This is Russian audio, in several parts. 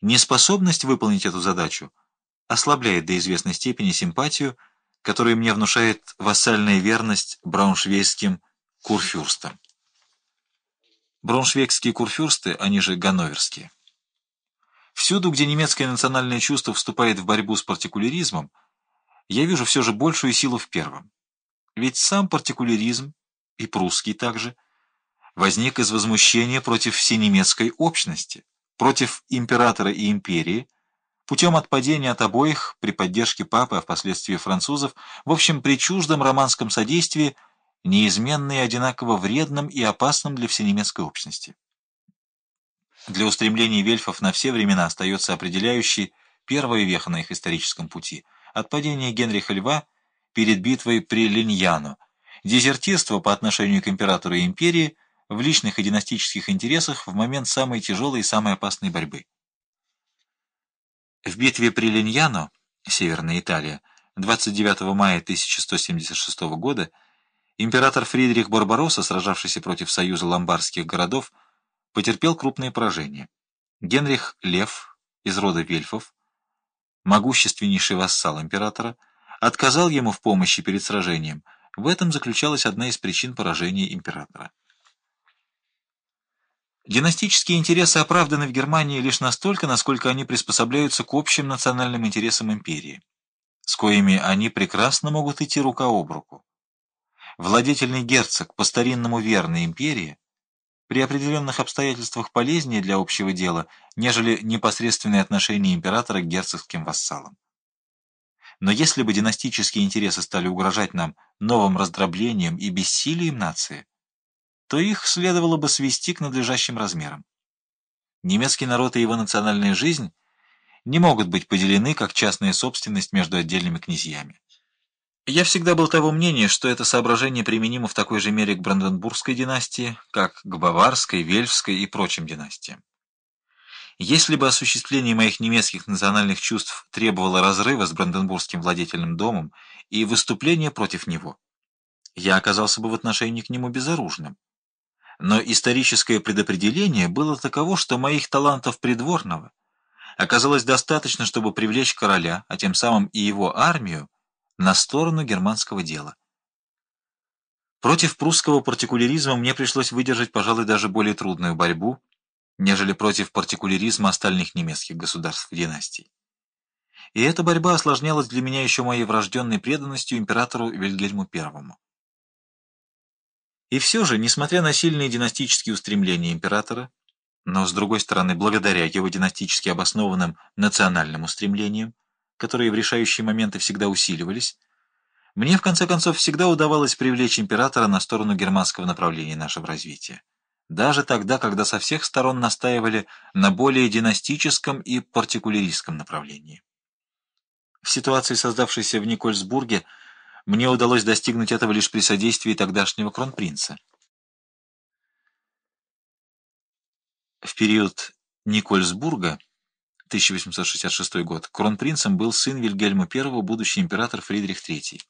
Неспособность выполнить эту задачу ослабляет до известной степени симпатию, которую мне внушает вассальная верность брауншвейским курфюрстам. Брауншвейгские курфюрсты, они же ганноверские. Всюду, где немецкое национальное чувство вступает в борьбу с партикуляризмом, я вижу все же большую силу в первом. Ведь сам партикуляризм, и прусский также, возник из возмущения против всенемецкой общности, против императора и империи, путем отпадения от обоих при поддержке папы, а впоследствии французов, в общем, при чуждом романском содействии, неизменно и одинаково вредном и опасном для всенемецкой общности. Для устремлений вельфов на все времена остается определяющей первая веха на их историческом пути – от падения Генриха Льва перед битвой при Линьяно, дезертирство по отношению к императору и империи в личных и династических интересах в момент самой тяжелой и самой опасной борьбы. В битве при Линьяно, Северная Италия, 29 мая 1176 года, император Фридрих Барбаросса, сражавшийся против союза ломбардских городов, потерпел крупные поражения. Генрих Лев из рода Вельфов, могущественнейший вассал императора, отказал ему в помощи перед сражением. В этом заключалась одна из причин поражения императора. Династические интересы оправданы в Германии лишь настолько, насколько они приспособляются к общим национальным интересам империи, с коими они прекрасно могут идти рука об руку. Владетельный герцог по старинному верной империи при определенных обстоятельствах полезнее для общего дела, нежели непосредственные отношения императора к герцогским вассалам. Но если бы династические интересы стали угрожать нам новым раздроблением и бессилием нации, то их следовало бы свести к надлежащим размерам. Немецкий народ и его национальная жизнь не могут быть поделены как частная собственность между отдельными князьями. Я всегда был того мнения, что это соображение применимо в такой же мере к Бранденбургской династии, как к Баварской, Вельфской и прочим династиям. Если бы осуществление моих немецких национальных чувств требовало разрыва с Бранденбургским владетельным домом и выступления против него, я оказался бы в отношении к нему безоружным. Но историческое предопределение было таково, что моих талантов придворного оказалось достаточно, чтобы привлечь короля, а тем самым и его армию, на сторону германского дела. Против прусского партикуляризма мне пришлось выдержать, пожалуй, даже более трудную борьбу, нежели против партикуляризма остальных немецких государств династий. И эта борьба осложнялась для меня еще моей врожденной преданностью императору Вильгельму I. И все же, несмотря на сильные династические устремления императора, но, с другой стороны, благодаря его династически обоснованным национальным устремлениям, которые в решающие моменты всегда усиливались, мне, в конце концов, всегда удавалось привлечь императора на сторону германского направления нашего развития. Даже тогда, когда со всех сторон настаивали на более династическом и партикуляристском направлении. В ситуации, создавшейся в Никольсбурге, мне удалось достигнуть этого лишь при содействии тогдашнего кронпринца. В период Никольсбурга 1866 год. Кронпринцем был сын Вильгельма I, будущий император Фридрих III.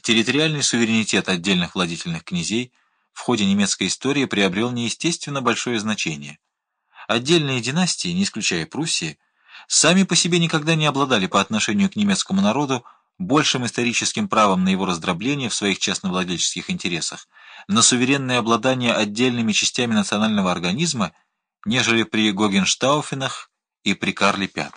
Территориальный суверенитет отдельных владетельных князей в ходе немецкой истории приобрел неестественно большое значение. Отдельные династии, не исключая Пруссии, сами по себе никогда не обладали по отношению к немецкому народу большим историческим правом на его раздробление в своих частновладельческих интересах, на суверенное обладание отдельными частями национального организма – нежели при Гогенштауфенах и при Карле V.